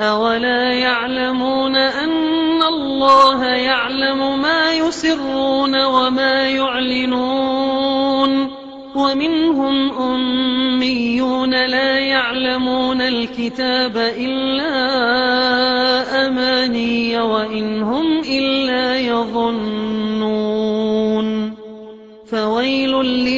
أولا يعلمون أن الله يعلم ما يسرون وما يعلنون ومنهم أميون لا يعلمون الكتاب إلا أماني وإن هم إلا يظنون فويل لي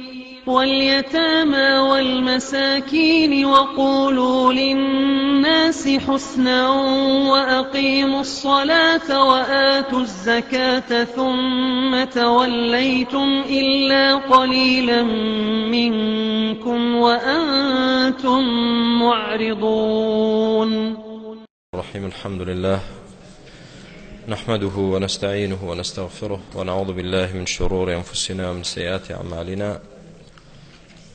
واليتامى والمساكين وقولوا للناس حسنا وأقيموا الصلاة وآتوا الزكاة ثم توليتم إلا قليلا منكم وأنتم معرضون الرحيم الحمد لله نحمده ونستعينه ونستغفره ونعوذ بالله من شرور أنفسنا ومن سيئات أعمالنا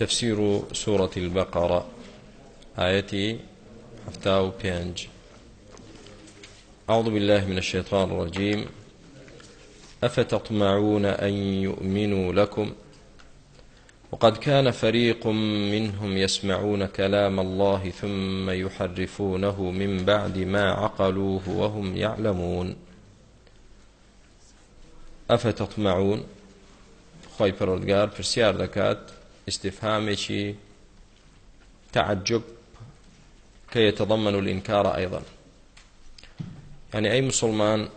تفسير سورة البقرة آيتي حفتاو بيانج أعوذ بالله من الشيطان الرجيم أفتطمعون أن يؤمنوا لكم وقد كان فريق منهم يسمعون كلام الله ثم يحرفونه من بعد ما عقلوه وهم يعلمون أفتطمعون خۆی پەرۆدگار پرسیار دەکات استفهامێکی تعجب کە يتضمن الإنكار أيضا يعني أي مسلمان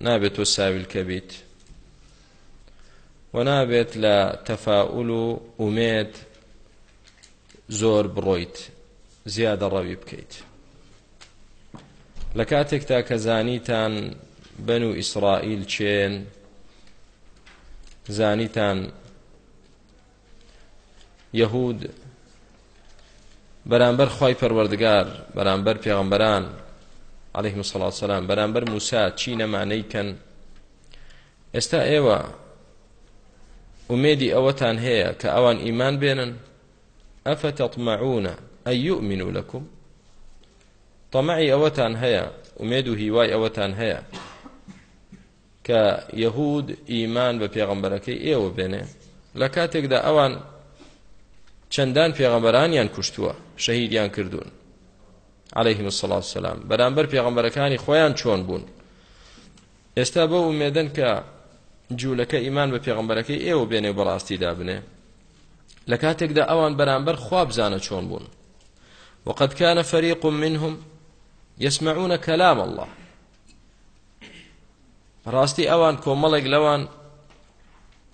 نابێت تۆ ساویلکە بیت و نابێت لە تەفاول و ئومێت زۆر بڕۆیت زیادە ڕەوی بکەیت لە کاتێکتا کە زانیتان بن و ئیسرائیل چێن زانیتان یەهود بەرامبەر خی پەروەردگار بەرامبەر پێغمبەران عليه مسلسلام بەرامبەر موسا چی نەمانەیکەن ئێستا ئێوە ئومێدی ئەوەتان هەیە کە ئەوان ئیمان بێنن ئەفە تەطمەعونە ئەی یؤمن و لەکم تەمەعی ئەوەتان هەیە ئومێد و هیوای ئەوەتان هەیە کە یەهود ئیمان بە پێغمبەرەکەی ئێوە بێنێ لە کاتێکدا ئەوان چەندان پێغەمبەرانیان کوشتووە شەهیدیان کردوون عليهلەیهم سلا سلام بەرامبەر پێغەمبەرەکانی خۆیان چۆن بوون ئێستا بە ومێدن کە جوولەکە ئیمان بە پێغمبەرەکەی ئێوە بێنێ بەڕاستیدا بنێ لە کاتێکدا ئەوان بەرامبەر خواب بزانە چۆن بوون وقد كان فريق منهم يسمعون كلام الله ڕاستی ئەوان کۆمەڵێک لەوان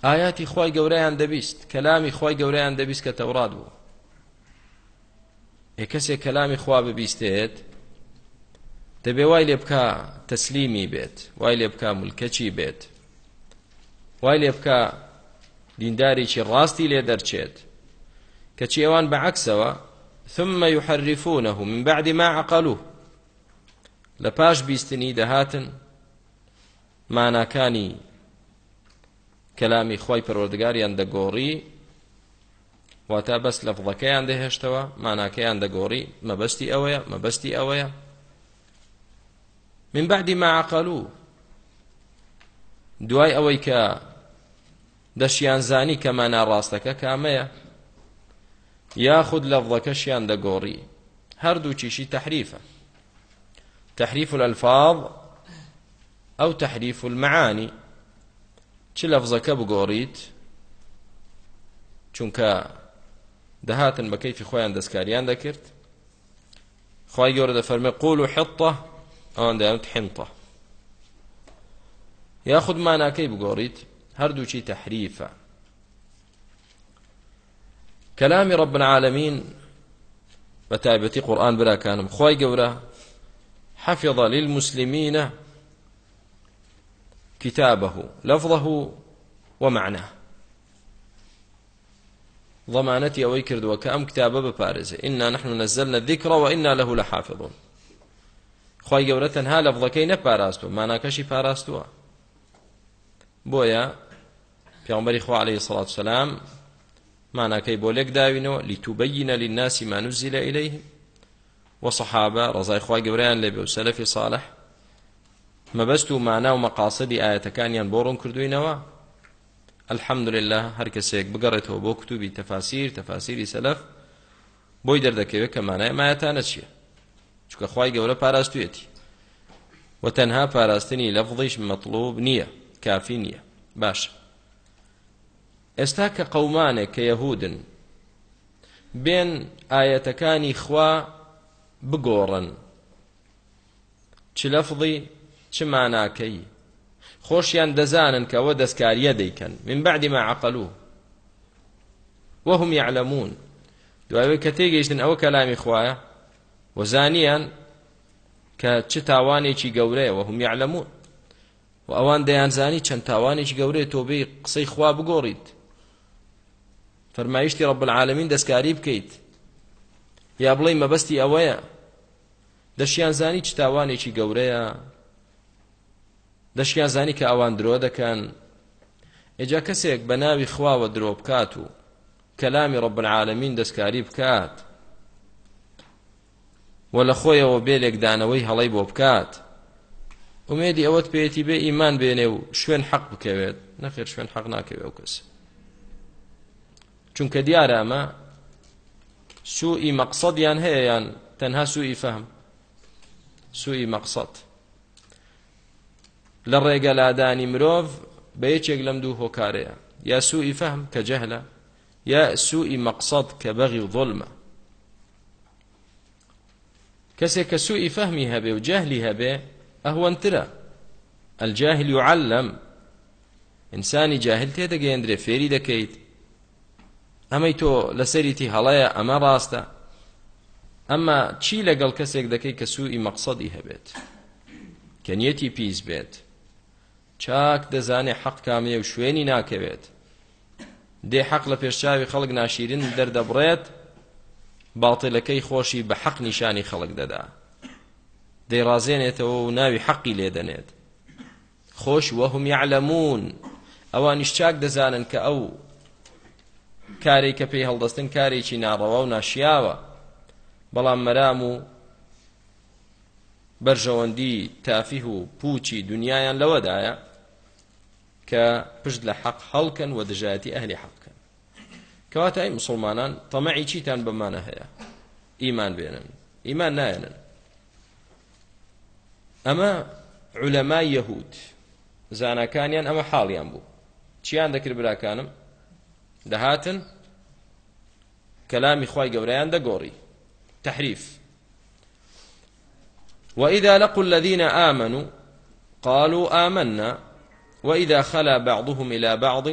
ئاياتی خی گەورەیان دەبیست کەلامی خی گەورەیان دەبیست کە تەورات بوو ێ کەسێک کەلامی خوا ببیستێت دەبێ وای لێ بکە تەسلیمی بێت وای لێ بکە ملکەچی بێت وای لێ بکە دینداریی ڕاستی لێ دەرچێت کەچی ئەوان بەعکسەوە ثم يحرفونه من بعد ما عقلوه لە پاش بیستنی دەهاتن ماناکانی کەلامی خی پەروەردگاریان دەگۆڕی واتا بەس لەفڵەکەیان دەهێشتەوە ماناکەیان دەگۆڕی مەبەستی ئەوەیە مەبەستی ئەوەیە من بعدی ماعقللو دوای ئەوەی کە دەشیان زانی کە ماناڕاستەکە کامەیە یاخود لەفڵەکەشیان دەگۆڕی هەردوو چیشی تحریفە تحریف الألفاظ أو تحريف المعاني چ لەفزەکە بگۆڕیت چونکە دەهاتن بە کەیفی خۆیان دەستکاریان دەکرد خی گەورە دەفەرمێ قول و حڵتە ئەوان دەیانوت حنتە یاخود ماناکەی بگۆڕیت هەردووچی تەحریفە کەلامی ڕب العالمین بە تایبەتی قورآن براکانم خی گەورە حەفظە للمسلمینە كتابه لفظه ومعناه ضمانتي أوي كردوا كأم كتابة ببارزة إنا نحن نزلنا الذكر وإنا له لحافظون خواهي قولتن ها لفظكي نباراستو ما ناكشي باراستوا بويا پیامبری خوا عليه الصلاة والسلام معناکەی بۆ لێک داوینەوە لتوبینە للناسی ما نزل إليهم وصحابة رضای خوای گەوریان لێ بێ و سەلفی صالح مەبەست و مانا و مەقاسەدی ئاەتەکانیان بۆ ڕوون کردوینەوە الحەمد لله هەر کەسێک بگەڕێتەوە بۆ کتوبی تەفاسیر تەفاسیری سەلەف بۆی دەردەکەوێت کە مانای مایەتانە چییە چکە خی گەورە پاراستوێتی و تەنها پاراستنی لەفظیش مەطلوب نییە کافی نییە باشە ئێستا کە قەومانێک کە یەهودن بێن ئاەتەکانی خوا بگۆڕن چ لەفظی چماناکەی خۆشیان دەزانن کەەوە دەستکاریە دەیکەن من بعدی ما عقلوه وهم يعلمون دوایەوەی کە تێگەیشتن ئەوە کەلامی خوایە وەزانیان کە چ تاوانێکی گەورەیە وهم يعلمون و ئەوان دەیانزانی چەند تاوانێکی گەورەیە تۆبەی قسەی خوا بگۆڕیت فەرمایشتی ڕب العالمین دەستکاری بکەیت یا بڵێ مەبەستی ئەوەیە دەشیان زانی چ تاوانێکی گەورەیە دەشکیان زانی کە ئەوان درۆ دەکەن ئێجا کەسێک بە ناوی خواوە درۆ بکات و کەلامی ڕبنعاالەمین دەستکاری بکات وە لە خۆیەوە بێلێکدانەوەی هەڵی بۆ بکات ومێدی ئەوەت پێێتی بێ ئیمان بێنێ و شوێن حەق بکەوێت نەخێر شوێن حەق ناکەوێ ئەو کەس چونکە دیارە ئەمە سوئی مەقسەدیان هەیە یان تەنها سوئی فەهم سوئی مەقسەد لە ڕێگە لادانی مرۆڤ بە یەکێک لەم دوو هۆکارەیە یا سوئی فەهم کە جەهلە یا سوئی مەقسەد کە بەغی و ظلمە کەسێک کە سوئی فەهمی هەبێ و جەهلی هەبێ ئەهوەنترە الجاهل يعلم ئینسانی جاهل تێدەگەێندرێ فێری دەکەیت ئەمەی تۆ لەسەریتی هەڵەیە ئەمە ڕاستە ئەمە چی لەگەڵ کەسێک دەکەی کە سوئی مەقسەدی هەبێت کە نیەتی پیس بێت چاک دەزانێ حەق کامێ و شوێنی ناکەوێت دێ حەق لە پێشچاوی خەڵک ناشیرن دەردەبڕێت باڵتلەکەی خۆشی بە حەق نیشانی خەڵک دەدا دەیڕازێنێتەوە و ناوی حەقی لێدەنێت خۆش وەهم یعلمون ئەوانیش چاک دەزانن کە ئەو کارێک کە پێی هەڵدەستن کارێکی ناڕەوە و ناشیاوە بەڵام مەرام و بەرژەوەندی تافیه و پوچی دنیایان لەوەدایە کە پشت لە حەق هەڵکەن و دژایەتی ئەهلی حەقکەن کەواتە ئەی مسلمانان تەمەعی چیتان بەمانە هەیە ئیمان بێنن ئیمان نایەنن ئەمە عولەمای یەهود زانەکانیان ئەمە حاڵیان بوو چیان دەکرد براکانم دەهاتن کەلامی خی گەورەیان دەگۆڕی تحریف وإذا لقوا الذين آمنوا قالوا آمنا وإذا خلا بعضهم إلى بعض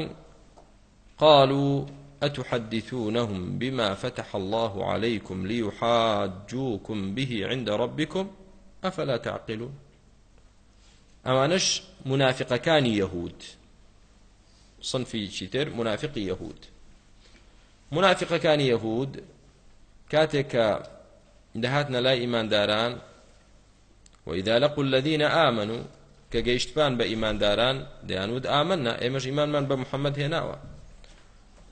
قالوا أتحدثونهم بما فتح الله عليكم ليحاجوكم به عند ربكم أفلا تعقلون ئەوانش منافقەکانی یەهود سنفی چیتر منافقی یەهود منافقەکانی یەهود کاتێک کە دەهاتنە لای ئیمانداران وإذا لقوا الذين آمنوا کە گەیشتمان بە ئیمانداران دەیانود ئامەنا ئێمەش ئیمانمان بە محەممەد هێناوە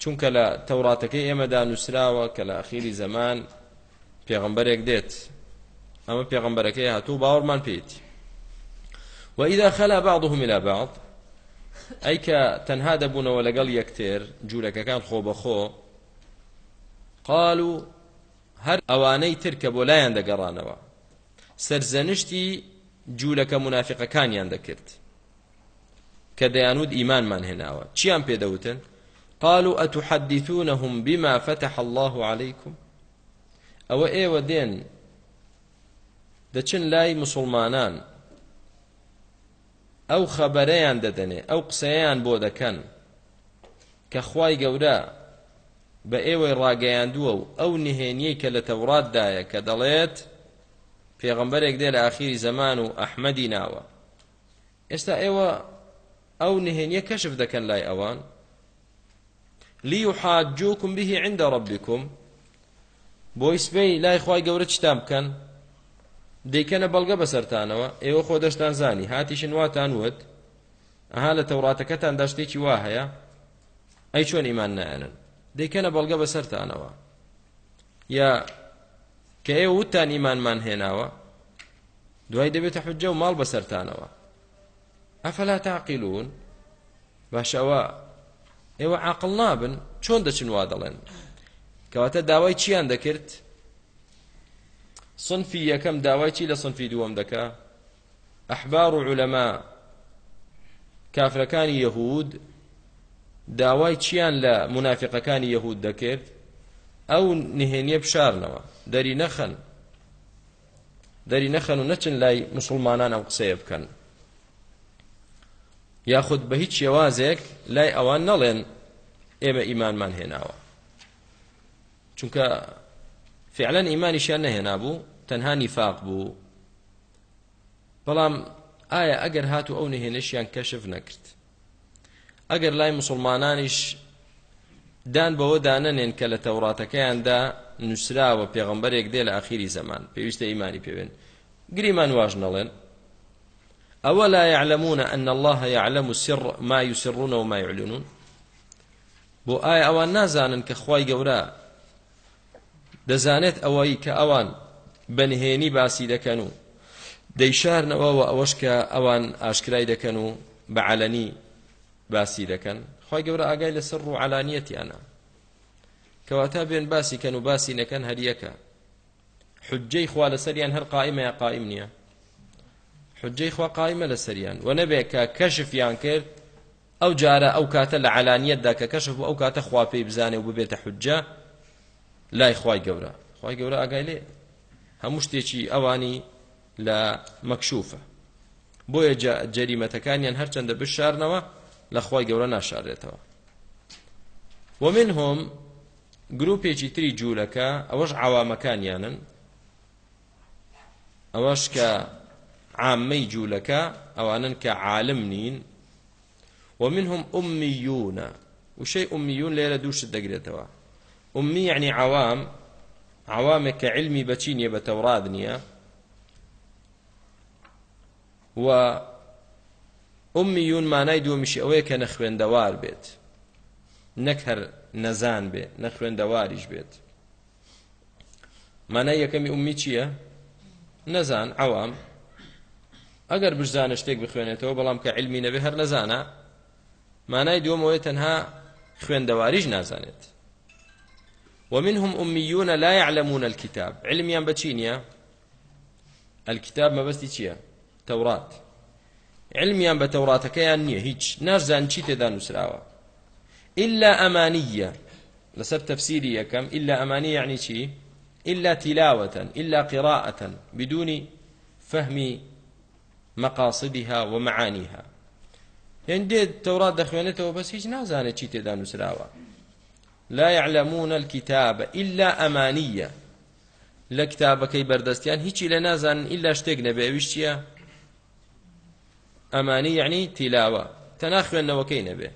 چونکە لە تەوراتەکەی ئێمەدا نووسراوە کە لە ئەخیری زەمان پێغمبەرێک دێت ئەمە پێغمبەرەکەی هاتوو باوەڕمان پێیتی وإذا خلا بعضهم إلى بعض ئەی کە تەنها دەبوونەوە لەگەڵ یەکتێر جوولەکەکان خۆ بەخۆ قال و هەر ئەوانەی تر کە بۆ لایەن دەگەڕانەوە سەرزەنشتی جوولەکە منافقەکانیان دەکرد کە دەیانود ئیمانمان هێناوە چیان پێدەوتن قالوا أتحدثونهم بما فتح الله عليكم ئەوە ئێوە دێن دەچن لای مسلمانان ئەو خەبەرەیان دەدەنێ ئەو قسەیان بۆ دەکەن کە خوای گەورە بە ئێوەی ڕاگەیاندووە و ئەو نهێنیەی کە لە تەوراتدایە کە دەڵێت پێغمبەرێک دێ لە ئاخیری زەمان و ئەحمەدی ناوە ئێستا ئێوە ئەو نهێنیە کەشف دەکەن لای ئەوان لیحاجوکم به عند ربکم بۆی سبەی لای خی گەورە چتان بکەن دیکەنە بەڵگە بەسەرتانەوە ئێوە خۆ دەشتان زانی هاتیشن واتان وت ئەها لە تەوراتەکەتان دەشتێکی وا هەیە ئەی چۆن ئیمان نایەنن دیکەنە بەڵگە بەسەرتانەوە یا کە ئێوە وتان ئیمانمان هێناوە دوای دەبێتە حجە و ماڵ بەسەرتانەوە ئەفەلا تاقیلون باشەوە ئێوە عقل نابن چۆن دەچن وا دەڵێن کەواتە داوای چیان دەکرد صنفی یەکەم داوای چی لە صنفی دووەم دەکا ئەحبار و عولەما کافرەکانی یەهود داوای چیان لە منافقەکانی یەهود دەکرد ئەو نهێنیە بشارنەوە دەری نەخەن دەری نەخەن و نەچن لای مسلمانان ئەم قسەیە بکەن یاخود بە هیچ شێوازێک لای ئەوان نەڵێن ئێمە ئیمانمان هێناوە چونکە فعلا ئیمانیشیان نەهێنا بوو تەنها نیفاق بوو بەڵام ئایا ئەگەر هاتو ئەو نهێنشیان کەشف نەکرد ئەگەر لای مسلمانانیش دان بەوە دانەنێن کە لە تەوراتەکەیاندا نووسراوە پێغمبەرێک دێ لە ئاخیری زەمان پێویستە ئیمانی پێوێن گریمان واژ نەڵێن ئەوە لا يعلمون أن الله يعلم سر ما يسرون وما يعلنون بۆ ئایا ئەوان نازانن کە خی گەورە دەزانێت ئەوەی کە ئەوان بەنهێنی باسی دەکەن و دەیشارنەوە و ئەوەش کە ئەوان ئاشکرای دەکەن و بەعلەنی باسی دەکەن خی گەورە ئاگای لەسەر ڕوو علانیەتیانە کەواتە بێن باسی کەن و باسی نەکەن هەریەکە حجەی خوا لە سەریان هەر قائمە یا قائم نییە حجەی خوا قائمە لە سەریان و نەبێت کە کەشفیان کرد ئەو جارە ئەو کاتە لە علانیتدا کە کەشف و ئەو کاتە خوا پێی بزانێ و ببێتە حجە لای خوای گەورە خوای گەورە ئاگای لێ هەموو شتێکی ئەوانی لە مەکشوفە بۆیە جەریمەتەکانیان هەرچەندە بشارنەوە لە خوای گەورە ناشارێتەوە ومنهم گروپێکی تری جوولەکە ئەوەش عوامەکانیانن ئەوەش کە عامەی جوولەکە ئەوانن کە عالم نین ومنهم أميون وشيء أميون ليلة دوش دەگرێتەوە أمي يعني عوام عوامك علمي بچينيە بە تەوراد نییە و أميون مانای دووەمیشی ئەوەیە کە نەخوێندەوار بێت نەک هەر نەزان بێ نە خوێندەواریش بێت مانای یەکەمی ئومی چییە نەزان ئەوام ئەگەر بژزانە شتێک بخوێنێتەوە بەڵام کە علمی نەبێ هەر نەزانە مانای دووەمەوەی تەنها خوێندەواریش نازانێت ومنهم أميون لا يعلمون الكتاب علم ينبتشينيا الكتاب ما بس تيشيا توراة علم ينبت توراة كيان نية هيج نازان شي تدا نسراوه إلا أمانية لسر تفسيري يكم إلا أمانية يعني شي إلا تلاوة إلا قراءة بدون فهم مقاصدها ومعانيها هندي تورات دخوانته بس هیچ نازانه چی تێدا نووسراوە لا يعلمون الكتاب إلا أمانية لە کتابەکەی بەردەستیان هیچی لە نازانن ئللا شتێک نەبێ ویشتە ئەمانی یعنی تیلاوە تەنا خوێندنەوەکەی نەبێ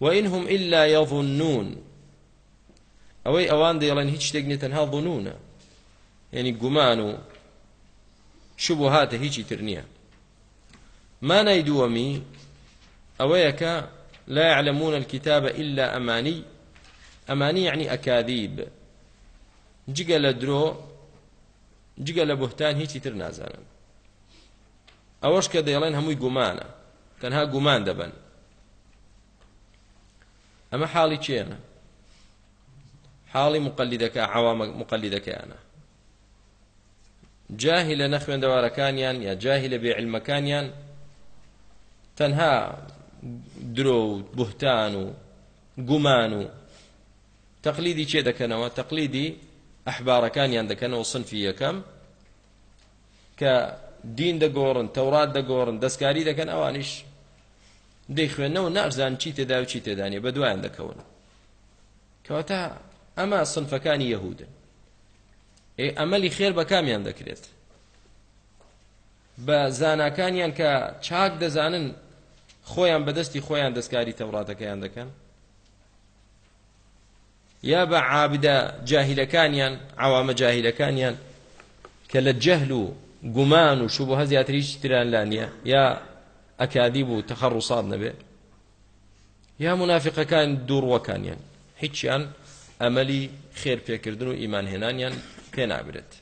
وإنهم إلا يظنون أوي أوان ديالين هيتش تقنية تنها ظنون يعني قمانو شبهات هيتش ترنية ما نيدومي أويك لا يعلمون الكتاب إلا أماني أماني يعني أكاذيب جگە لە درۆ جگە لە بهتان هیچی تر نازانن ئەوەش کە دەیڵێن هەمووی گومانە تەنها گومان دەبن ئەمە حاڵی چێنە حاڵی مقلدەکە عوام مقلدەکەیانە جاهی لە نەخوێندەوارەکانیان یا جاهی لە بێعلمەکانیان تەنها درۆ و بوهتان و گومان و تەقلیدی چێ دەکەنەوە تەقلیدی ئەحبارەکانیان دەکەنەوە سنفی یەکەم کە دین دەگۆڕن تەورات دەگۆڕن دەستکاری دەکەن ئەوانیش دەیخوێنەوە نارزان چی تێدا و چی تێدانێ بە دوایان دەکەون کەواتە ئەمە سنفەکانی یەهودن ئێ ئەمەلی خێر بە کامیان دەکرێت بە زاناکانیان کە چاک دەزانن خۆیان بەدەستی خۆیان دەستکاری تەوڕاتەکەیان دەکەن یا بە عابدە جاهیلەکانیان عوامە جاهیلەکانیان کە لە جەهل و گومان و شوبهە زیاتریش تران لانیە یا ئەکادیب و تەخەڕوساد نەبێ یا منافقەکان دوڕوەکانیان هیچیان ئەمەلی خێر پێکردن و ئیمانهێنانیان پێ نابرێت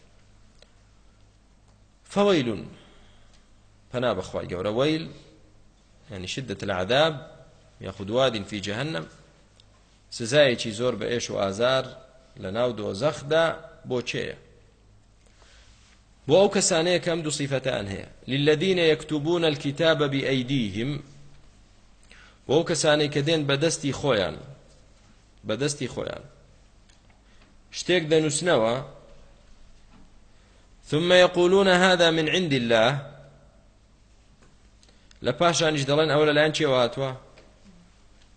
فەوەیلون پنا بەخوای گەورە وەیل ینی شدة العذاب یاخود واد في جهنم سزایەکی زۆر بە ئێش و ئازار لە ناو دۆزەخدا بۆ چێە بۆ ئەو کەسانەیە کەم دو سیفەتان هەیە للذین یەکتوبون الكتاب بأیدیهم بۆ کەسانی کە دێن بەدەستی خۆیان بەدەستی خۆیان شتێک دەنووسنەوە ثم يقولون هذا من عند الله لە پاشانیش دەڵێن ئەوە لەلایەن چێوە هاتووە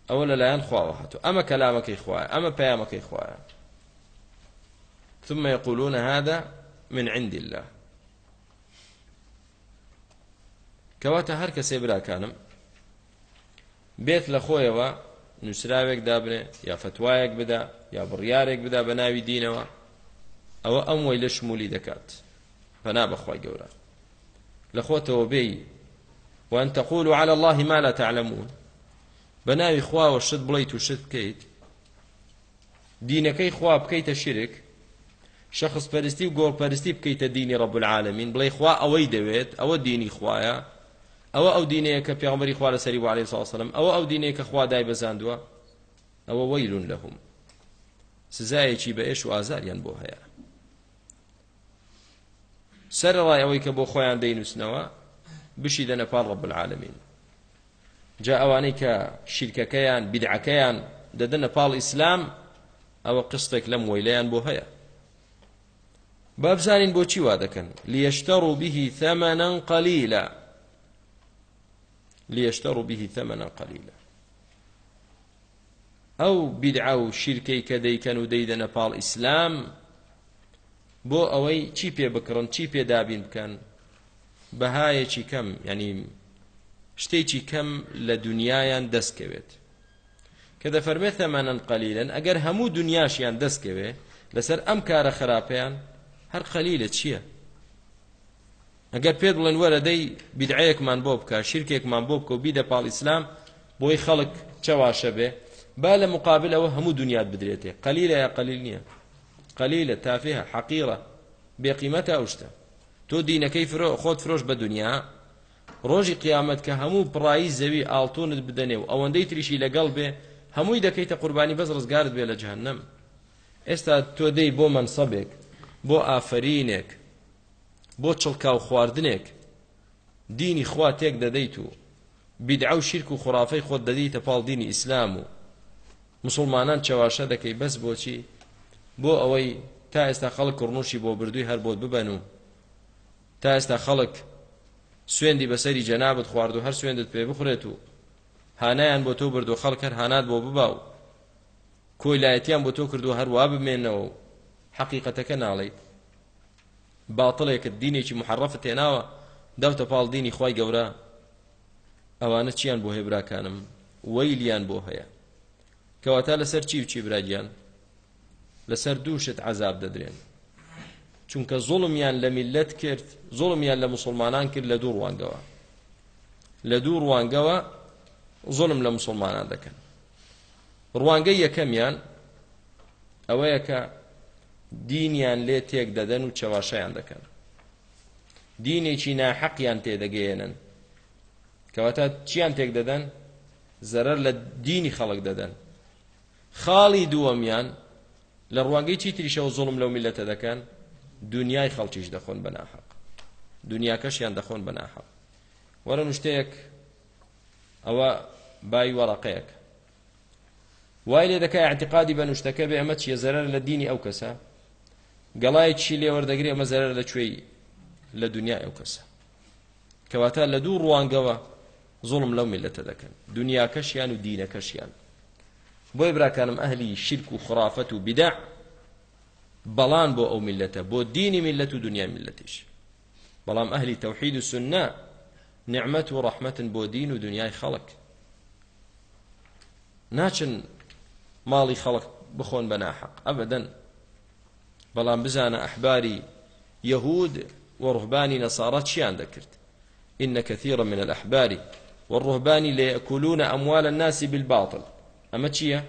ئەوە لەلایەن خواوە هاتوو ئەمە کەلامەکەی خوایە ئەمە پەیامەکەی خوایە ثم يقولون هذا من عند الله کەواتە هەر کەسێ براکانم بێت لە خۆیەوە نووسراوێک دابنێ یا فتوایەک بدا یا بڕیارێک بدا بە ناوی دینەوە ئەوە ئەم وی لە شمولی دەکات فەنا بەخوای گەورە لە خۆتەوە بێی وان تقولوا على الله ما لا تعلمون بناوي خواوە شت بڵیت و شت بکەیت دینەکەی خوا بکەیتە شرک شخص پەرستی و گۆڕپەرستی بکەیتە دینی ڕب العالمین بڵێ خوا ئەوەی دەوێت ئەوە دینی خوایە ئەوە ئەو دینەیە کە پیامبەری خوا لە سەری وعليه ساوسلم ئەوە ئەو دینەیە کە خوا دای بەزاندووە ئەوە وەیلون لەهم سزایەکی بە ئێش و ئازاریان بۆ هەیە سەرڕای ئەوەی کە بۆ خۆیان دەینووسنەوە بشی دەنەپال ڕب العالمین جا ئەوانەی کە شیرکەکەیان بیدعەکەیان دەدەنە پاڵ ئیسلام ئەوە قستێک لەم وەیلیان بۆ هەیە بابزانین بۆچی وا دەکەن لیشتەڕ و بیهی ثەمەەن قەلیلە ليشتروا به ثمنا قليلا ئەو بیدعا و شیرکەی کە دەیکەن و دەیدەنە پاڵ ئیسلام بۆ ئەوەی چی پێ بکڕن چی پێدابین بکەن بەهایەکی کەم ینی شتێکی کەم لە دنیایان دەستکەوێت کە دەفەرمێت تەمانەن قەلیلن ئەگەر هەموو دنیاشیان دەستکەوێ لەسەر ئەم کارە خراپەیان هەر قەلیلە چییە؟ ئەگەر پێ بڵێن وەرە دەی بیدعەیەکمان بۆ بکە شیرکێکمان بۆ بکە و بیدە پاڵ ئیسلام بۆی خەڵک چەواشە بێ با لە مقابل ئەوە هەموو دنیات بدرێتێ قەلیلە یا قەلیل نییە قەلیلە تافێهە حەقیڕە بێقیمەتە ئەوشتە تۆ دینەکەی فرۆ خۆت فرۆش بە دنیا ڕۆژی قیامەت کە هەموو پڕایی زەوی ئاڵتونت بدەنێ و ئەوەندەی تریشی لەگەڵ بێ هەمووی دەکەیتە قوربانی بەس ڕزگارت بێ لە جهنم ئێستا تۆ دەی بۆ مەنسەبێک بۆ ئافرینێک بۆ چڵکاو خواردنێک دینی خوا تێک دەدەیت و بیدعە و شیرک و خوافەی خۆت دەدەیتە پاڵ دینی ئیسلام و مسلمانان چاواشە دەکەی بەس بۆچی بۆ ئەوەی تا ئێستا خەڵک کوڕنوشی بۆ بردووی هەر بۆت ببەن و تا ئێستا خەڵک سوێندی بەسەری جەنابەت خوارد و هەر سوێندت پێ بخورێت و هانایان بۆ تۆ بردو خەڵک هەر هانات بۆ ببا و کۆیلایەتیان بۆ تۆ کردو هەروە بمێنەوە حقیقەتەکە ناڵیت باڵەیەکە دینێکی محرەفە تێناوە دەوتە پاڵ دینی خی گەورە ئەوانە چیان بۆ هێبراکانم وەیلیان بۆ هەیە کەواتە لەسەر چی وچی برادیان لەسەر دووشت عذاب دەدرێن چونکە زۆڵمیان لە میلەت کرد زۆڵمیان لە مسلمانان کرد لە دوو ڕوانگەوە لە دوو ڕوانگەوە زۆلم لە مسلمانان دەکەن ڕوانگەی یەکەمیان ئەوەیە کە دینیان لێ تێک دەدەن و چەواشەیان دەکەن دینێکی ناحەقیان تێدەگەێنن کەواتە چیان تێک دەدەن زەرەر لە دینی خەڵک دەدەن خاڵی دووەمیان لە ڕوانگەی چی تریشەوە زوڵم لەو میلەتە دەکەن دنیای خەڵکیش دەخۆن بە ناحەق دنیاکەشیان دەخۆن بە ناحەق وەرن شتەیەک ئەوە بای وەڕقەیەک وای لێ دەکای اعتقادی بە نوشتەکە بێ ئەمە چیە زەرەر لە دینی ئەو کەسە گەڵایەکی لێوەردەگرێ مەزەرە لەکوێی لە دنیا ئەو کەسە کەواتە لە دوو ڕوانگەوە زۆڵم لەو میلەتە دەکەن دنیاکەشیان و دینەکەشیان بۆی براکانم ئەهلی شرک و خرافەت و بدع بەڵان بۆ ئەو میلەتە بۆ دینی میلەت و دنیا میلەتیش بەڵام ئەهلی تەوحید و سنە نعمەت و ڕەحمەتن بۆ دین و دنیای خەڵک ناچن ماڵی خەڵک بخۆن بە ناحەق ئەبدەن بەڵام بزانە ئەحباری یەهود وڕهبانی نەسارە چیان دەکرد إن كثيرا من الأحبار والرهبان ليأكلون أموال الناس بالباطل أما تشيا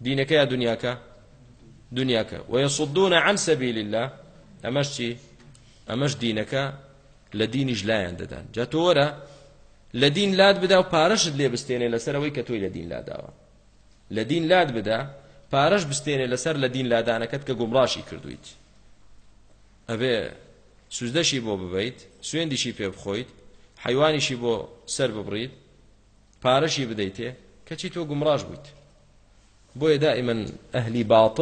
دينك يا دنياك دنياك ويصدون عن سبيل الله أماش تشي أماش دينك لدين لا ينددان جاتورا لدين لاد بدا وبارشد لي بستيني لسروي كتوي لدين لا داوا لدين لاد بدا پارەش بستێنێ لەسەر لە دین لادانەکەت کە گمڕاشی کردویت ئەبێ سوزدەشی بۆ ببیت سوێندیشی پێ بخۆیت حیوانیشی بۆ سەر ببڕیت پارەشی بدەیتێ کەچی تۆ گمڕاش بوویت بۆیە دائیمەن ئەهلی باڵ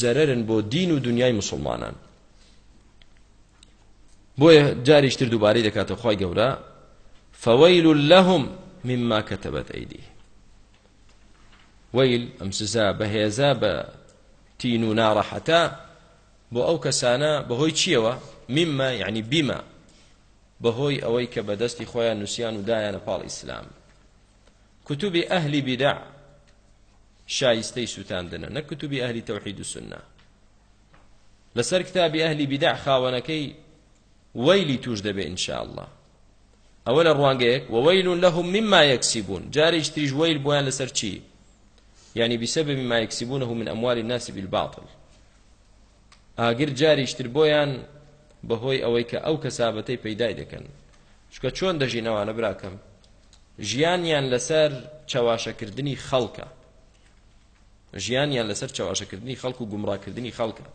زەرەرن بۆ دین و دنیای مسلمانان بۆیە جاریشتر دووبارەی دەکاتە خی گەورە فەوەیل لەهم مما كتبت أيديهم ویل ئەم سزا بەهێزا بە تین و ناڕەحەتە بۆ ئەو کەسانە بەهۆی چیەوە مما یعنی بیما بەهۆی ئەوەی کە بەدەستی خۆیان نووسیان و دایانە پاڵ ئیسلام کتوبی ئەهلی بیدع شایستەی سووتاندنە نە کتوبی ئەهلی تەوحید و سنە لەسەر کتابی ئەهلی بیدع خاوەنەکەی وەیلی توش دەبێ ئینشاءله ئەوە لە ڕوانگەیەک وەوەیلون لەهم مما یەکسی بوون جارێک تریژ وەیل بۆیان لەسەر چی يعني بسبب ما يكسبونه من أموال الناس بالباطل ئاگر جاریشتر بۆیان بەهۆی ئەوەی کە ئەو کەسابەتەی پەیدای دەکەن چکە چۆن دەژینەوانە براکەم ژیانیان لەسەر چاواشەکردنی خەڵکە ژیانیان لەسەر چاواشەکردنی خەڵک و گومڕاکردنی خەڵکە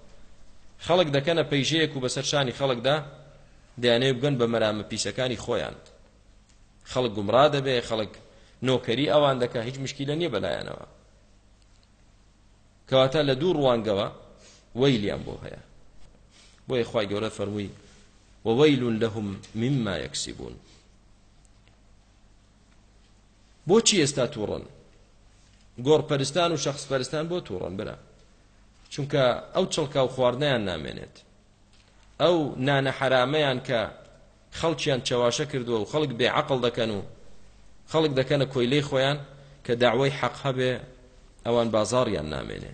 خەڵک دەکەنە پەیژەیەک و بەسەر شانی خەڵکدا دەیانێ بگەن بە مەرامە پیسەکانی خۆیان خەڵک گومڕا دەبێ خەڵک نۆکەری ئەوان دەکە هیچ مشکیلە نییە بەلایەنەوە کەواتە لە دوو ڕوانگەوە وەیلیان بۆ هەیە بۆیە خی گەورە فەروی وەوەیلون لەهم مما یەکسیبوون بۆچی ئێستا تووڕن گۆڕپەرستان و شەخصپەرستان بۆ تووڕن برا چونکە ئەو چڵکا و خواردنیان نامێنێت ئەو نانە حرامەیان کە خەڵکیان چەواشە کردووە و خەڵک بێعقل دەکەن و خەڵک دەکەنە کۆیلەی خۆیان کە داوای حەق هەبێ ئەوان بازاڕیان نامێنێ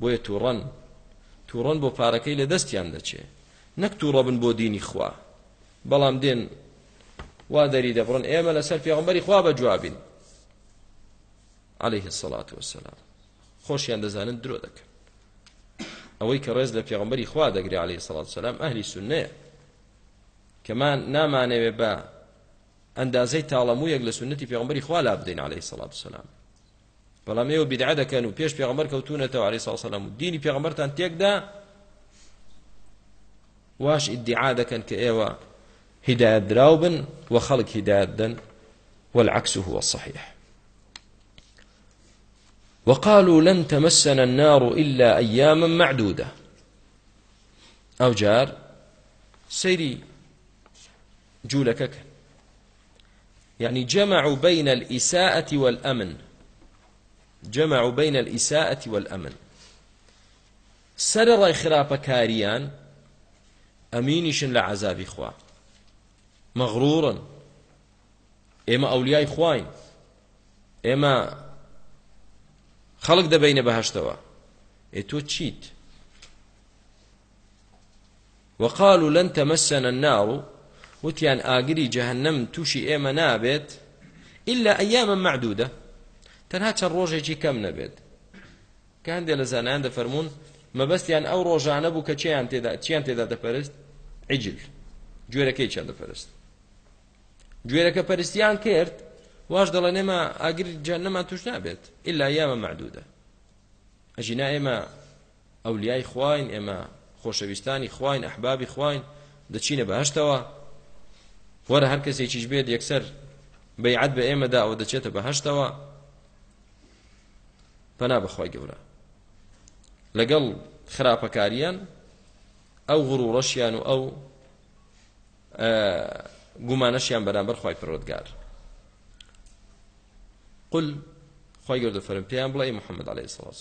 بۆیە تووڕەن تووڕەن بۆ پارەکەی لە دەستیان دەچێ نەک تووڕەبن بۆ دینی خوا بەڵام دێن وا دەری دەبڕن ئێمە لەسەر پێغمبەری خوا بە جوابین عليه الصلاة والسلام خۆشیان دەزانن درۆ دەکەن ئەوەی کە ڕێز لە پێغمبەری خوا دەگری عليه الصلاة والسلام ئەهلی سنەیە کەمان نامانەوێ بە ئەندازەی تاڵەموویەک لە سنەتی پێغمبەری خوا لا بدەین عليه الصلاة والسلام بەڵام ئێوە بیدعە دەکەن و پێش پێغەمبەر کەوتونەتەوە عەلەیهی ساڵ سەلام و دینی پێغەمبەرتان تێکدا واش ئیدعا دەکەن کە ئێوە هدایت دراو بن و خەڵک هدایت دەن والعكس هو الصحيح وقالوا لن تمسنا النار إلا أياما معدودة أو جار سيري جولك يعني جمعوا بين الإساءة والأمن جمعوا بين الإساءة والأمن سر الله خراب كاريان ئەمینیشن لە عذابی خوا مەغرورن ئێمە ئەولیای خواین ئێمە خەڵک دەبینە بەهشتەوە ئێ تۆ چیت وقالوا لن تمسنا النار وتيان آقري جهنم توشي إيما نابت إلا أياما معدودة تەنها چەند ڕۆژێکی کەم نەبێت کە هەندێک لە زانایان دەفەرمونون مەبەستیان ئەو ڕۆژانە بوو کە چیان تێدا چیان تێدا دەپەرست عیجل گوێرەکەی چیان دەپەرست گوێرەکە پەرستیان کرد واش دەڵێن ئێمە ئاگر جەنەمان توش نابێت ئللا یامە معدودە ئەژینا ئێمە ئەولیای خواین ئێمە خۆشەویستانی خواین ئەحبابی خواین دەچینە بەهشتەوە وەرە هەر کەسێکیش بێت یەکسەر بەیعەت بە ئێمەدا ئەوە دەچێتە بەهشتەوە پەنا بەخوای گەورە لەگەڵ خراپەکاریان ئەو غڕوڕەشیان و ئەو گومانەشیان بەرامبەر خی پرۆتگار قل خی گەوردە فەرم پێیان بڵێ محەممەد عليه سلام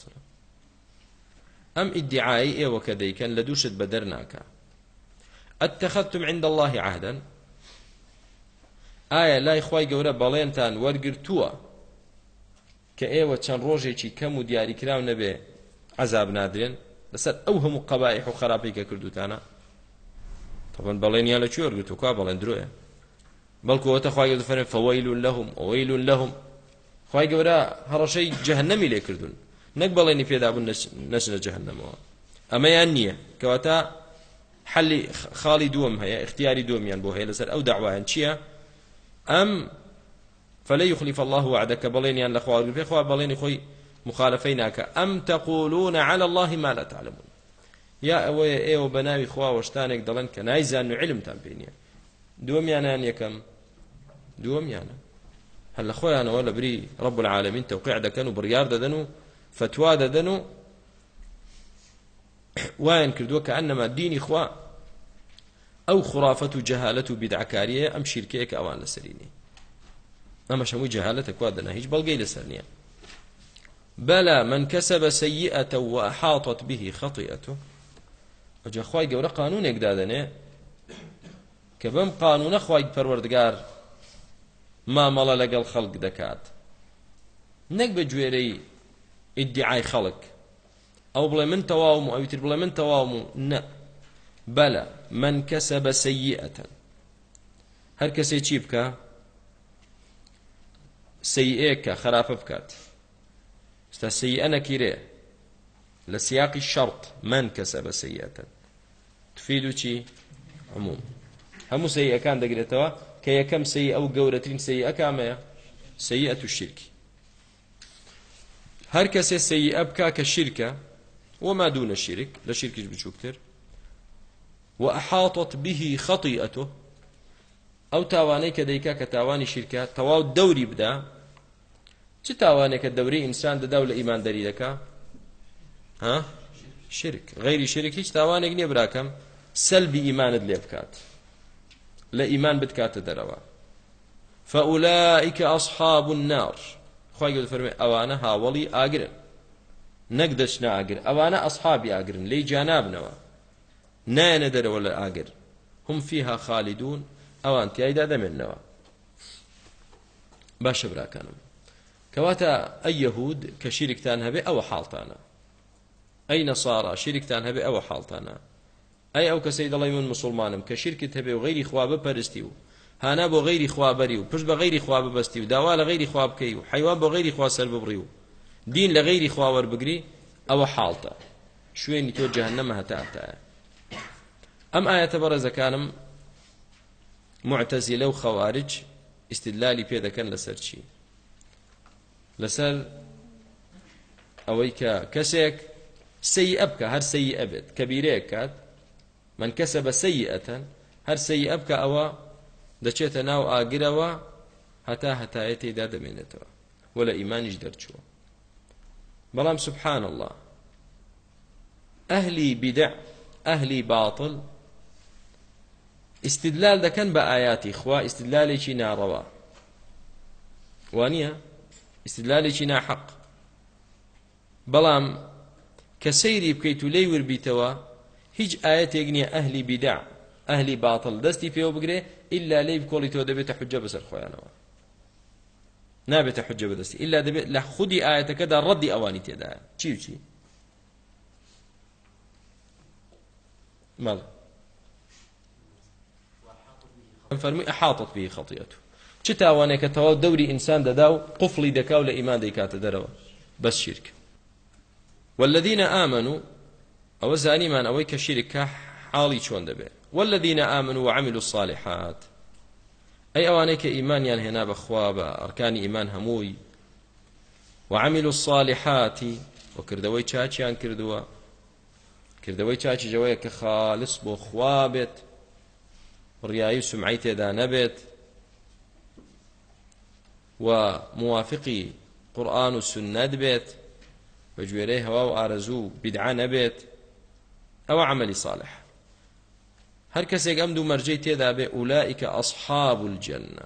ئەم ئیدعاایی ئێوە کە دەیکەن لە دووشت بە دەرناکە ئەتەخەتم عند الله عهدەن ئایا لای خی گەورە بەڵێنتان وەرگرتووە کە ئێوە چەند ڕۆژێکی کەم و دیاریکراو نەبێ عذاب نادرێن لەسەر ئەو هەموو قەبایح و خراپی کە کردوتانە تەبەن بەڵێنیا لەکوێ وەرگتو کا بەڵێن درۆیە بەڵکوەوەتە خخوای دەفەرێن فەوەیلون لەهم ئەوەیلون لەهم خی گەورە هەڕەشەی جەهنەمی لێ کردوون نەک بەڵێنی پێدابوون نەچنە جەهنەمەوە ئەمەیان نییە کەواتە حەلی خاڵی دووەم هەیە اختیاری دومیان بۆ هەیە لەسەر ئەو داوایان چییە؟ ئەم فلا يخلف الله وعدك بلين يان لخوار بي خوا بلين خوي مخالفينك ام تقولون على الله ما لا تعلمون يا اوي ايو بناوي خوا وشتانك دلن كنايزان علم تنبينيا دوم يانان يكم دوم يانا هل خويا انا ولا بري رب العالمين توقيع دكنو بريار ددنو فتوى ددنو وان كردوك كانما ديني خوا او خرافه جهاله بدعكاريه ام شركه اوان لسريني ئەمە هەمووی جەهالەتە کوا دەنا هیچ بەڵگەی لەسەر نییە بەلا من كسب سيئة وأحاطت به خطيئته ئەجا خی گەورە قانونێکدا دەنێ کە بەم قانونە خی پەروەردگار مامەڵە لەگەڵ خەڵک دەکات نەک بە گوێرەی ئیدعای خەڵک ئەو بڵێ من تەواوم و ئەویتر بڵێ من تەواوم و نە بەلە من کەسە بە سەیئەتەن هەر کەسێ چی بکە سيئك خرافة بكات استا سيئة نكيرة لسياق الشرط من كسب سيئة تفيد شي عموم هم سيئة كان دقرتوا كي يكم سيئة أو قورتين سيئة كامية سيئة الشرك هر كسي سيئة بكا كشركة وما دون الشرك لا شركش بشوكتر وأحاطت به خطيئته ئەو تاوانەی کە دەیکا کە تاوانی شیرکە تەواو دەوری بدا چ تاوانێکە دەوری ئینسان دەدا و لە ئیماندەری دەکا ها شرک غیری شرک هیچ تاوانێک نییە براکەم سەلبی ئیمانت لێ بکات لە ئیمان بتکاتە دەرەوە فەولائیکە ئەصحاب النار خی گەوت فەرمێ ئەوانە هاوڵی ئاگرن نەک دەچ ناگر ئەوانە ئەصحابی ئاگرن لی جانابنەوە نایەنە دەرەوە لە ئاگر هم فيها خالدون ئەوان تایدا دەمێننەوە باشە براکانم کەواتە ئەی یەهود کە شیرکتان هەبێ ئەوە حاڵتانە ئەی نەسارا شیرکتان هەبێ ئەوە حاڵتانە ئەی ئەو کەسەی دەڵی من مسلمانم کە شیرکت هەبێ و غیری خوا بپەرستی و هانا بۆ غیری خوابەری و پشت بە غیری خوا ببەستی و داوا لە غیری خوا بکەی و حیوان بۆ غیری خوا سەر ببڕی و دین لە غیری خوا وەربگری ئەوە حاڵتە شوێنی تۆ جەهنەمە هەتا هەتایە ئەم ئاەتە بەڕێزەکانم معتەزیلە و خەوارج ئیسیدلالی پێ دەکەن لەسەر چی لەسەر ئەوەی کە کەسێک سەی ئەبکە هەر سەی ئەبێت کەبیرەیە کات من کەسە بە سەی ئەتەن هەر سەی ئەبکە ئەوە دەچێتە ناو ئاگرەوە هەتا هەتایەتیدا دەمێنێتەوە وە لە ئیمانیش دەرچووە بەڵام سبحان الله ئەهلی بدع ئەهلی باطل استدلال دەکەن بە ئاياتی خوا استدلالێکی ناڕەوە وانە استدلالێکی ناحق بەڵام کە سەیری بکەیت و لەی وربیتەوە هیچ ئاەتێک نییە ئەهلی بیدا ئەهلی باتڵ دەستی پێوە بگرێ ئللا لی بکۆڵی تۆ دەبێتە حجە بەسەر خۆیانەوە نابێتە حجە بەدەستی ئللا دەبێت لە خودی ئاەتەکەدا ڕەدی ئەوانی تێدایە چی و چی مەڵە فەرمی ئەحاطت بی خەڵتیەت چ تاوانێکە تەواو دەوری ئینسان دەدا و قفڵی دەکاو لە ئیمان دەیکاتە دەرەوە بەس شیرک والذینە ئامن و ئەوە زانیمان ئەوەی کە شیرکە حاڵی چۆن دەبێت والذینە ئامن و عامل و صالحات ئەی ئەوانەی کە ئیمانیان هێنا بەخوا بە ئەرکانی ئیمان هەمووی وعمل و صالحاتی وەکردەوەی چاچیان کردووە کردەوەی چاچی جەوەیە کە خالص بۆ خوا بێت ڕیایی سمعی تێدا نەبێت و موافقی قورآن و سنت بێت بە گوێرەی هەوا و ئارەزوو بیدعا نەبێت ئەوە عملی صالح هەر کەسێک ئەم دوو مەرجەی تێدا بێ ئولائیکە ئەصحاب الجەنە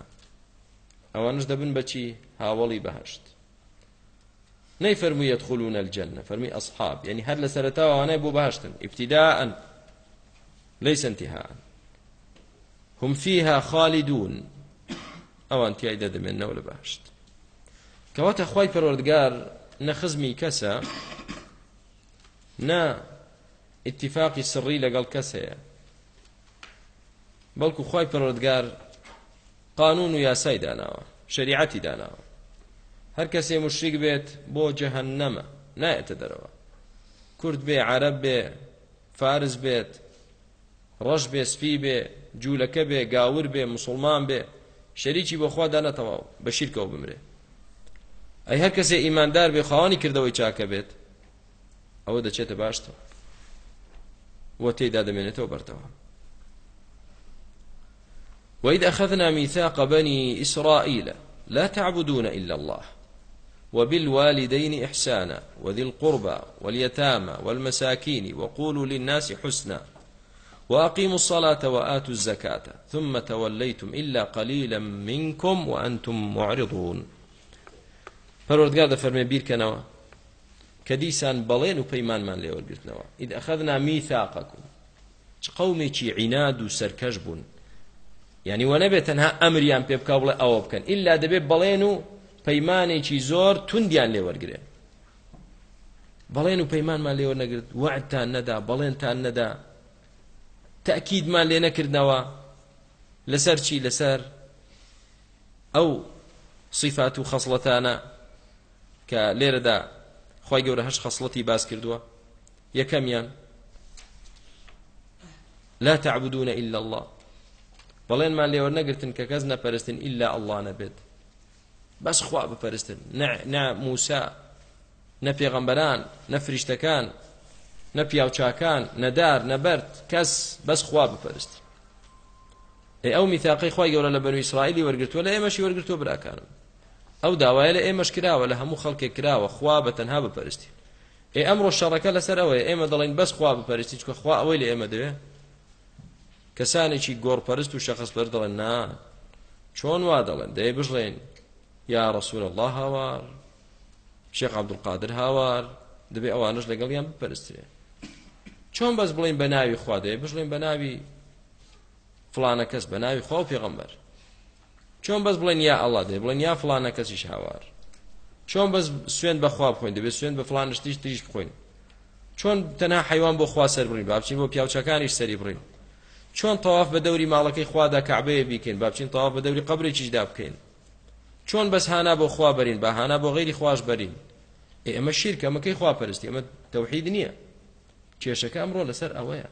ئەوانش دەبن بەچی هاوڵی بەهشت نەی فەرمووی یدخلون الجنة فەرمی ئەصحاب یعنی هەر لە سەرەتاوانەی بۆ باشتن ابتداء ليس انتهاء هم فيها خالدون ئەوان تیایدا دەمێنەوە لە باشت کەواتە خی پەروەردگار نەخزمی کەسە نا اتفاقی سڕی لەگەڵ کەس هەیە بەڵکو خی پەروەردگار قانون و یاسای داناوە شریعەتی داناوە هەر کەسێ مشریک بێت بۆ جەهەن نەمە نایەتە دەرەوە کورد بێ عرب بێ فارس بێت ڕەش بێ سپی بێ جوولەکە بێ گاور بێ مسلمان بێ شەریکی بۆخوا دانەتەواو بە شیرکەەوە بمرێ ئەی هەر کەسێ ئیماندار بێ خاوانی کردەوەی چاکە بێت ئەوە دەچێتە باشتەوە وە تێدا دەمێنێتەوە بەرتەوە وإذ أخذنا ميثاق بني إسرائيل لا تعبدون إلا الله وبالوالدين إحسانا وذي القربى واليتامى والمساكين وقولوا للناس حسنا وأقيموا الصلاة وآتوا الزكاة ثم توليتم إلا قليلا منكم وأنتم معرضون پەروەردگار دەفەرمێ بیرکەنەوە کە دیسان بەڵێن و پەیمانمان لێوەرگرتنەوە ئید ئەخەدنا میثاقەکم چ قەومێکی عیناد و سەرکەش بوون یعنی وە نەبێت تەنها ئەمریان پێ بکە بڵێ ئەوە بکەن ئللا دەبێت بەڵێن و پەیمانێکی زۆر توندیان لێوەرگێ بەڵێن و پەیمانمان لێوە نەگرت وعدتان نەدا بەڵێنتان نەدا تاکیدمان لێ نەکردنەوە لەسەر چی لەسەر ئەو صفات و خەسڵەتانە کە لێرەدا خی گەورە هەش خەسڵەتی باس کردووە یەکەمیان لا تعبدون إلا الله بەڵێنمان لێوە نەگرتن کە کەس نەپەرستن إلا الله نەبێت بەس خوا بپەرستن نە موسا نە پێغەمبەران نە فریشتەکان نە پیاوچاکان نەدار نەبەرد کەس بەس خوا بپەرستی ئەو میتاقی خی گەورە لە بەنووی اسرائیلی وەرگتووە لە ئێمەشی وەرگتووە براکانم ئەو داوایە لە ئێمەش کراوە لە هەموو خەڵکێک کراوە خوا بە تەنها بپەرستی ئێ ئەمڕۆ شەڕەکە لەسەر ئەوەیە ئێمە دەڵین بەس خوا بپەرستی چکە خوا ئەوەی لە ئێمە دەوێ کەسانێکی گۆڕپەرست و شەخص بەر دەڵێن نا چۆن وا دەڵێن دەی بژڵێن یا ڕسول الله هاوار شێخ عبدولقادر هاوار دەبێ ئەوانش لەگەڵیان بپەرستێ چۆن بەس بڵین بە ناوی خوادێ بژڵین بە ناوی فلانە کەس بە ناوی خۆ پێغەمبەر چۆن بەس بڵێن یا ئەڵا دێ بڵێن یا فلانە کەسیش هاوار چۆن بەس سوێن بەخوا بخۆین دەبێت سوێن بە فلانشتیش تریش بخۆین چۆن تەنها حیوان بۆ خوا سەر بڕین بابچین بۆ پیاوچەکانیش سەری بڕین چۆن تەواف بە دەوری ماڵەکەی خوادا کەعبەیە بیکەین بابچین تەواف بە دەوری قبرێکیشدا بکەین چۆن بەس هانا بۆ خوا بەرین بە هانا بۆ غیری خواش بەرین ئێمە شیرکە ئەمەکەی خوا پەرستی ئەمە تەوحید نییە کێشەکە ئەمڕۆ لەسەر ئەوەیە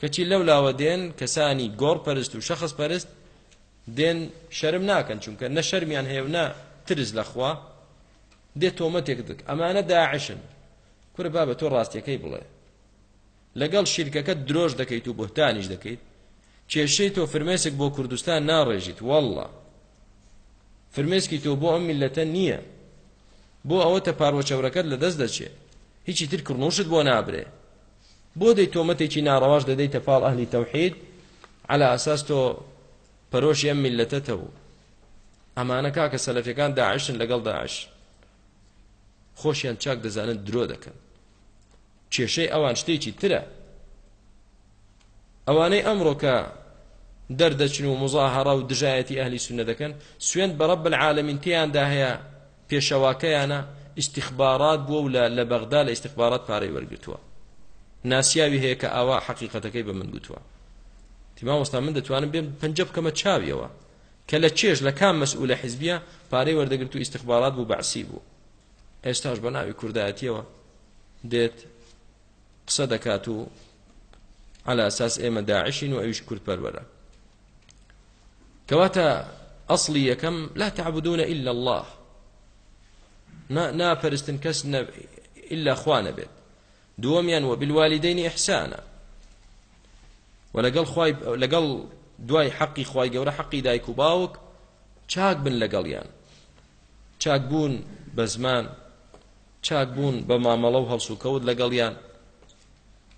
کەچی لەو لاوە دێن کەسانی گۆڕ پەرست و شەخص پەرست دێن شەرم ناکەن چونکە نە شەرمیان هێو نە ترز لەخوا دێ تۆمەتێک دک ئەمانە داعشن کورە با بە تۆ ڕاستیەکەی بڵێ لەگەڵ شیرکەکە درۆژ دەکەیت و بۆتانیش دەکەیت کێشەی تۆ فرمێسک بۆ کوردستان ناڕێژیت والله فرمێسکی تۆ بۆ ئەم میلەتە نییە بۆ ئەوە تە پاروەچەورەکەت لە دەست دەچێت هیچی تر کڕنوشت بۆ نابرێ بۆ دەی تۆمەتێکی ناڕەواش دەدەیتە پاڵ ئەهلی تەوحید على ئەساس تۆ پەرۆشی ئەم میلەتەتەوە ئەمانە کاکە سەلەفەکان داعشن لەگەڵ داعش خۆشیان چاک دەزانن درۆ دەکەن کێشەی ئەوان شتێکی ترە ئەوانەی ئەمڕۆ کە دەردەچن و مزاهرە و دژایەتی ئەهلی سونە دەکەن سوێن بەڕەب العالمین تیاندا هەیە پێشەواکەیانە ئیسیخبارات بووە و لە بەغدا لە ئیسیخبارات پارەی وەرگتووە ناسیاوی هەیە کە ئاوا حقیقەتەکەی بە من گوتووە تیما وەستا من دەتوانم بێم پنج بکەمە چاویەوە کە لە چێش لە کام مەسئولە حیزبیە پارەی وەردەگرت و ئیسیخبارات بوو بەعسی بوو ئێستاش بە ناوی کوردایەتیەوە دێت قسە دەکات و على ئەساس ئێمە داعشین و ئەویش کوردپەروەرە کەواتە ئەصلی یەکەم لا تعبدون إلا الله ناپەرستن کەس إلا خوا نەبێت دووەمیان وە بالوالدەینی ئەحسانە و لەگەڵ لەگەڵ دوای حەقی خوای گەورە حەقی دایک و باوک چاک بن لەگەڵیان چاک بوون بە زمان چاک بوون بە مامەڵە و هەڵسوکەوت لەگەڵیان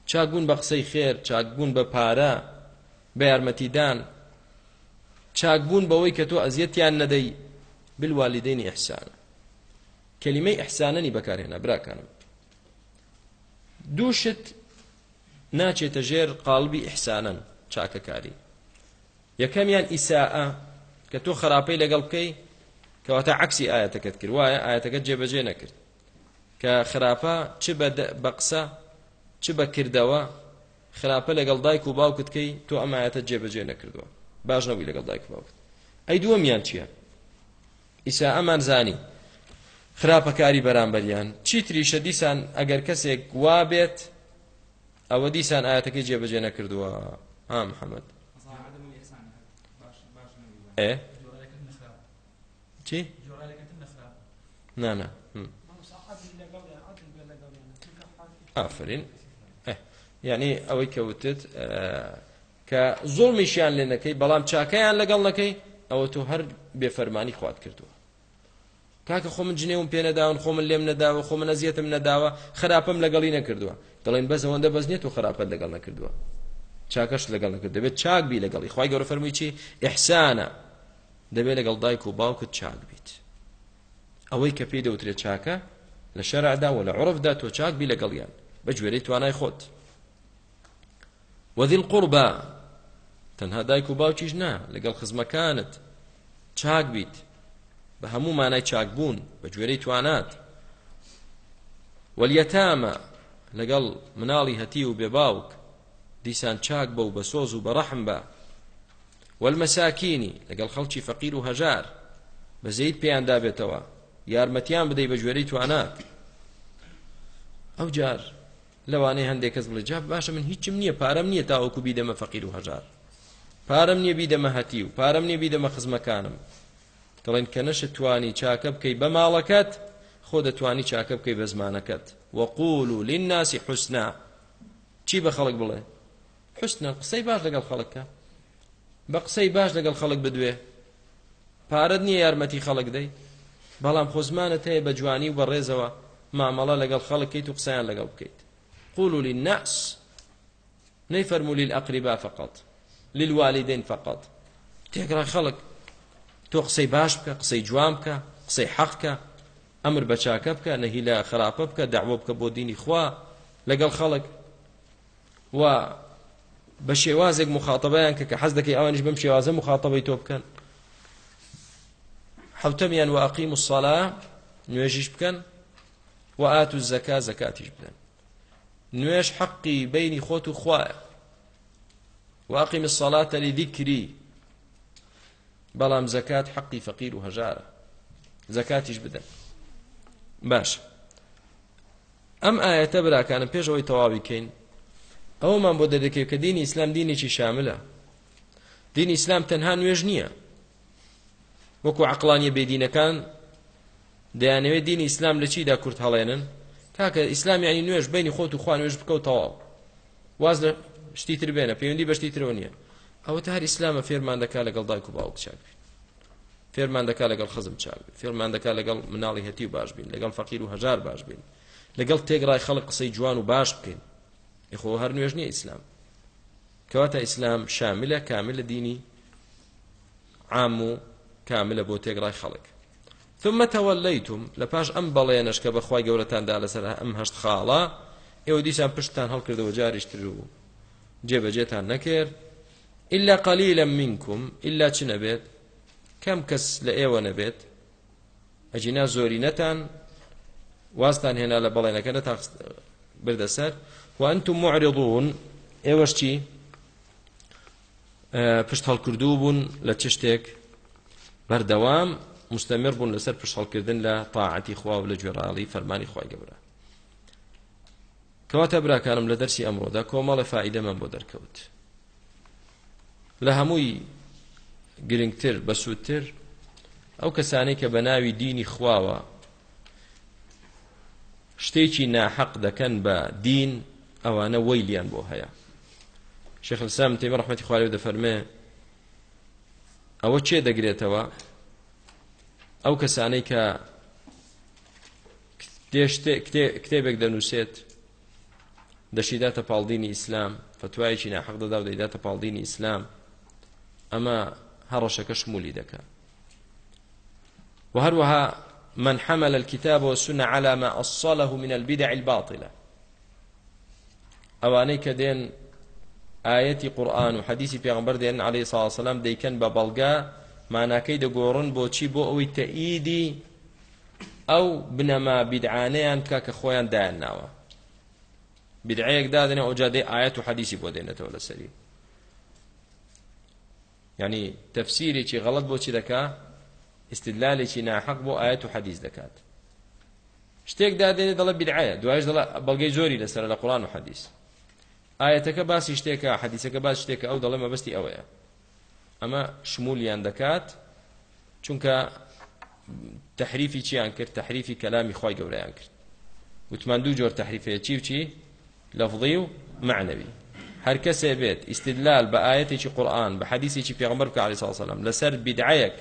چاک بوون بە قسەی خێر چاک بوون بە پارە بە یارمەتیدان چاک بوون بەوەی کە تۆ ئەزیەتیان نەدەی بالوالدەینی ئەحسانە کەلیمەی ئەحسانەنی بەکارهێنا براکانم دووشت ناچێتە ژێر قالبی ئیحسانن چاکەکاری یەکەمیان ئیساءە کە تۆ خراپەی لەگەڵ بکەی کەواتە عکسی ئاەتەکەت کرد وایە ئاەتەکە جێبەجێ نەکرد کە خراپە چ بە قسە چ بە کردەوە خراپە لەگەڵ دایک و باوکتکەی تۆ ئەمایەتە جێبەجێ نەکردووە باش نەبووی لەگەڵ دایک باوکت ئەی دووەمیان چییە؟ ئیسا ئەمان زانی خراپەکاری بەرامبەریان چیتری شە دیسان ئەگەر کەسێک وا بێت ئەوە دیسان ئاەتەکەی جێبەجێ نەکردووە ئام حەمەد چی؟ نانا ئافرین یعنی ئەوەی کەوتت کە زۆڵمیشیان لێنەکەی بەڵام چاکەیان لەگەڵ نەکەی ئەوە تۆ هەر بێفەرمانی خوات کردووە کاکە خۆ من جنێوم پێ نەداون خۆ من لێم نەداوە خۆ من نەزیەتم نەداوە خراپم لەگەڵی نەکردووە دەڵێن بەس ئەوەندە بەس نیێت و خراپەت لەگەڵ نەکردووە چاکەش لەگەڵ نەکرد دەبێت چاک بی لەگەڵی خی گەورە فەرمووی چی ئەحسانە دەبێت لەگەڵ دایک و باوکت چاک بیت ئەوەی کە پێی دەوترێت چاکە لە شەرعداوە لە عرفدا تۆ چاک بی لەگەڵیان بە جوێرەی توانای خۆت وەذیل قوربە تەنها دایک و باوکیش نا لەگەڵ خزمەکانت چاک بیت بە هەموو مانای چاکبوون بە گوێرەی توانات وەلیەتامە لەگەڵ مناڵی هەتی و بێباوک دیسان چاک بە و بە سۆز و بەڕەحم بە والمەساکینی لەگەڵ خەڵکی فەقیر و هەژار بە زەید پێیاندا بێتەوە یارمەتیان بدەی بە گوێرەی توانات ئەو جار لەوانەیە هەندێک کەس بڵێ جاب باشە من هیچم نییە پارەم نییە تاوەکو بیدەمە فەقیر و هەژار پارەم نییە بیدەمە هەتی و پارەم نییە بیدەمە خزمەکانم دەڵێن کە نەشتوانی چاکە بکەی بە ماڵەکەت خۆ دەتوانی چاکە بکەی بە زمانەکەت وەقول و لناسی حوسنا چی بە خەڵک بڵێ حوسنە قسەی باش لەگەڵ خەڵکە بە قسەی باش لەگەڵ خەڵک بدوێ پارەت نییە یارمەتی خەڵک دەی بەڵام خۆزمانت هەیە بە جوانی و بە ڕێزەوە مامەڵە لەگەڵ خەڵکیت و قسەیان لەگەڵ بکەیت قولوا للناس نەیفەرمو للأقرباء فقط للوالدين فقط تێکرا خەڵک تۆ قسەی باش بکە قسەی جوام بکە قسەی حەقکە ئەمر بە چاکە بکە نەهی لە خراپە بکە داوە بکە بۆ دینی خوا لەگەڵ خەڵک و بە شێوازێک مخاتەبیان کە کە حەز دەکەی ئەوانش بم شێوازە مخاتەبی تۆ بکەن حوتەمیان و عقیم و سەلا نوێژیش بکەن و ئات و زەکا زەکاتیش بدەن نوێژ حەقی بینی خۆت و خوایە واقیم الصلاة لذكري بەڵام زەکات حەقی فەقیر و هەژارە زەکاتیش بدەن باش ئەم ئاەتە براکانم پێش ئەوەی تەواوی کەین ئەومان بۆ دەدەکەێت کە دینی ئیسلام دینێکی شاملە دینی ئیسلام تەنها نوێژ نییە وەکو عقلانیە بێدینەکان دەیانەوێت دینی ئیسلام لە چیدا کورت هەڵێنن کاکە ئیسلام ینی نوێژ بینی خۆت و خوان نوێژ بکەوت تەواو واز لە شتی تر بێنە پەیوەندی بەشتی ترەوە نییە ئەوە تا هەر ئیسلامە فێرمان دەکا لەگەڵ دایک و باوک چاک فێرمان دەکا لەگەڵ خزم چاک فێرمان دەکا لەگەڵ مناڵی هەتی باش بین لەگەڵ فەقیر و هەژار باش بین لەگەڵ تێگڕای خەڵک قسەی جوان و باش بکەین یخۆ هەر نوێژ نییە ئیسلام کەواتە ئیسلام شاملە کاملە دینی عام و کاملە بۆ تێگڕای خەڵک ثم توليتم لپاش ئەم بەڵێنش کە بەخوای گەورەتاندا لەسەر ئەم هەشت خاڵە ئێوە دیسان پشتتان هەڵکردەوە جاریشتر و جێبەجێتان نەکرد إلا قليلا منكم إلا چ نەبێت کەم کەس لە ئێوە نەبێت ئەجینا زۆرینەتان واستان هێنا لە بەڵێنەکەنە تا بردەسەر وأنتم معرضون ئێوەش چی پشت هەڵکردوو بوون لە چ شتێک بەردەوام مستەمر بوون لەسەر پشت هەڵکردن لە تاعەتی خوا و لە گوێڕاڵی فەرمانی خی گەورە کەواتە براکانم لە دەرسی ئەمڕۆدا کۆمەڵە فائیدەمان بۆ دەرکەوت لە هەمووی گرنگتر بەسوودتر ئەو کەسانەی کە بە ناوی دینی خواوە شتێکی ناحەق دەکەن بە دین ئەوانە وەیلیان بۆ هەیە شێخ السام تێمە ڕحمەتی خوارێ دەفەرمێ ئەوە چێ دەگرێتەوە ئەو کەسانەی کە کتێبێک دەنووسێت دەشیداتە پاڵدینی ئیسلام فتوایەکی ناحەق دەدا و دەیداتە پاڵدینی ئیسلام ئەمە هەڕەشەکە شمولی دەکات وهروها من حمل الكتاب والسنة على ما أصله من البدع الباطلة ئەوانەی کە دێن ئاەتی قورآن و حەدیسی پێغمبەر دێن عليه سا سلام دەیکەن بە بەڵگا ماناکەی دەگۆڕن بۆچی بۆ ئەوەی تەئیدی ئەو بنەما بیدعانەیان کا کە خۆیان دایان ناوە بدعەیەک دادنێ ئەو جادەی ئاەت و حەدیسی بۆ دێنێتەوە لەسەری ینی تەفسیرێکی غەڵت بۆچی دەکا استدلالێکی ناحق بۆ ئاەت و حەدیث دەکات شتێک دادێنێ دەڵە بیدعایە دوایش دەڵە بەڵگەی زۆری لەسەر لە قورآن و حەدیث ئاەتەکە باسی شتێکە حەدیثەکە باس شتێکە ئەو دەڵێ مەبەستی ئەوەیە ئەمە شمولیان دەکات چونکە تحریفی چیان کرد تحریفی کەلامی خی گەورەیان کرد وتمان دوو جۆر تحریفەیە چی بچی لەفظی و معنەوی هەر کەسێ بێت ئیسیدلال بە ئاەتێکی قورآن بە حەدیسێکی پێغمبەر بکە علی ساسەلم لەسەر بیدعەیەک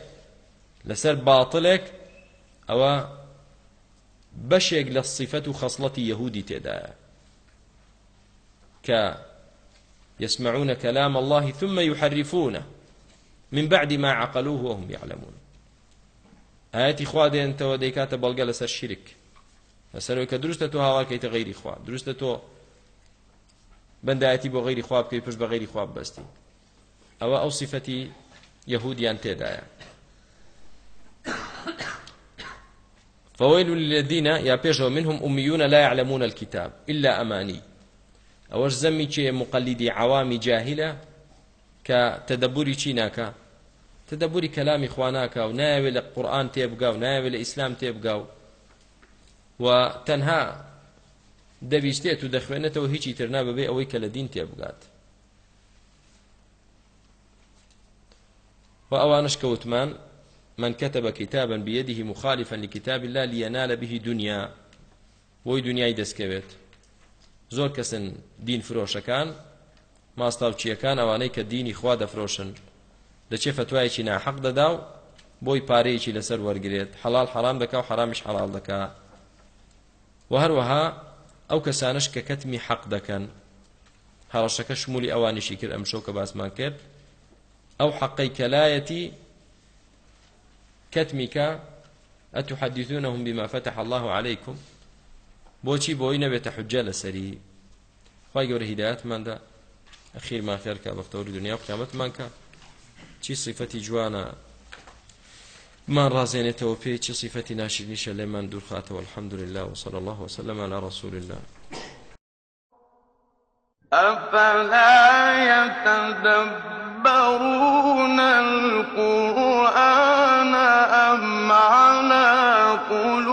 لەسەر باڵێک ئەوە بەشێک لە صیفەت و خەصلەتی یهودی تێدایە کە يسمعون كلام الله ثم يحرفونه من بعد ما عقلوه وهم يعلمون ئاەتی خوا دێنتەوە دەیکاتە بەڵگە لەسەر شیرک لەسەرەوەی کە دروستە تۆ هاواکەیتە غیری خوا دروستە تۆ بەندایەتی بۆ غیری خواب بکەی پشت بە غیری خواب بەستی ئەوە ئەو سیفەتی یەهودیان تێدایە فويل للذين يا بيجو منهم أميون لا يعلمون الكتاب إلا أماني أوش زمي چه مقلدي عوامي جاهلة كتدبري چيناكا تدبري كلام إخواناكا وناوي لقرآن تيبقى وناوي لإسلام تيبقى وتنها دەبیستێت و دەخوێنێتەوە هیچی ترنا ببێ ئەوەی کە لە دین تێبگات وأوانش كوتمان من كتب كتابا بيده مخالفا لكتاب الله لينال به دنيا وي دنيا دەستکەوێت زۆر کەسن دین فرۆشەکان ماستاوچیەکان ئەوانەی کە دینی خوا دەفرۆشن دەچێ فتوایەکی ناحەق دەدا و بۆی پارەیەکی لەسەر وەرگێت حەڵال حرام دەکا و حرامیش حەڵال دەکا و هەروەها ئەو کەسانش کە کەتمی حەق دەکەن هاوشەکە شمولی ئەوانیشی کرد ئەمشەو کە باسمان کرد ئەو حەقەی کەلایەتی کەتمیکە ئەتحدثونهم بما فتح الله عليكم بۆچی بۆی نەبێتە حجە لەسەری خی گەورە هیداەتماندا ئەخیرمان خێرکە بەفتەوری دنیا قیامەتمانکە چی صفەتی جوانە من رازێنێتەوە پێی صفەتی ناشرنیشە لێمان دوورخاتەوە الحمد لله وصلى الله وسلم على رسول الله أفلا يتدبرون القرآن أم على قلوب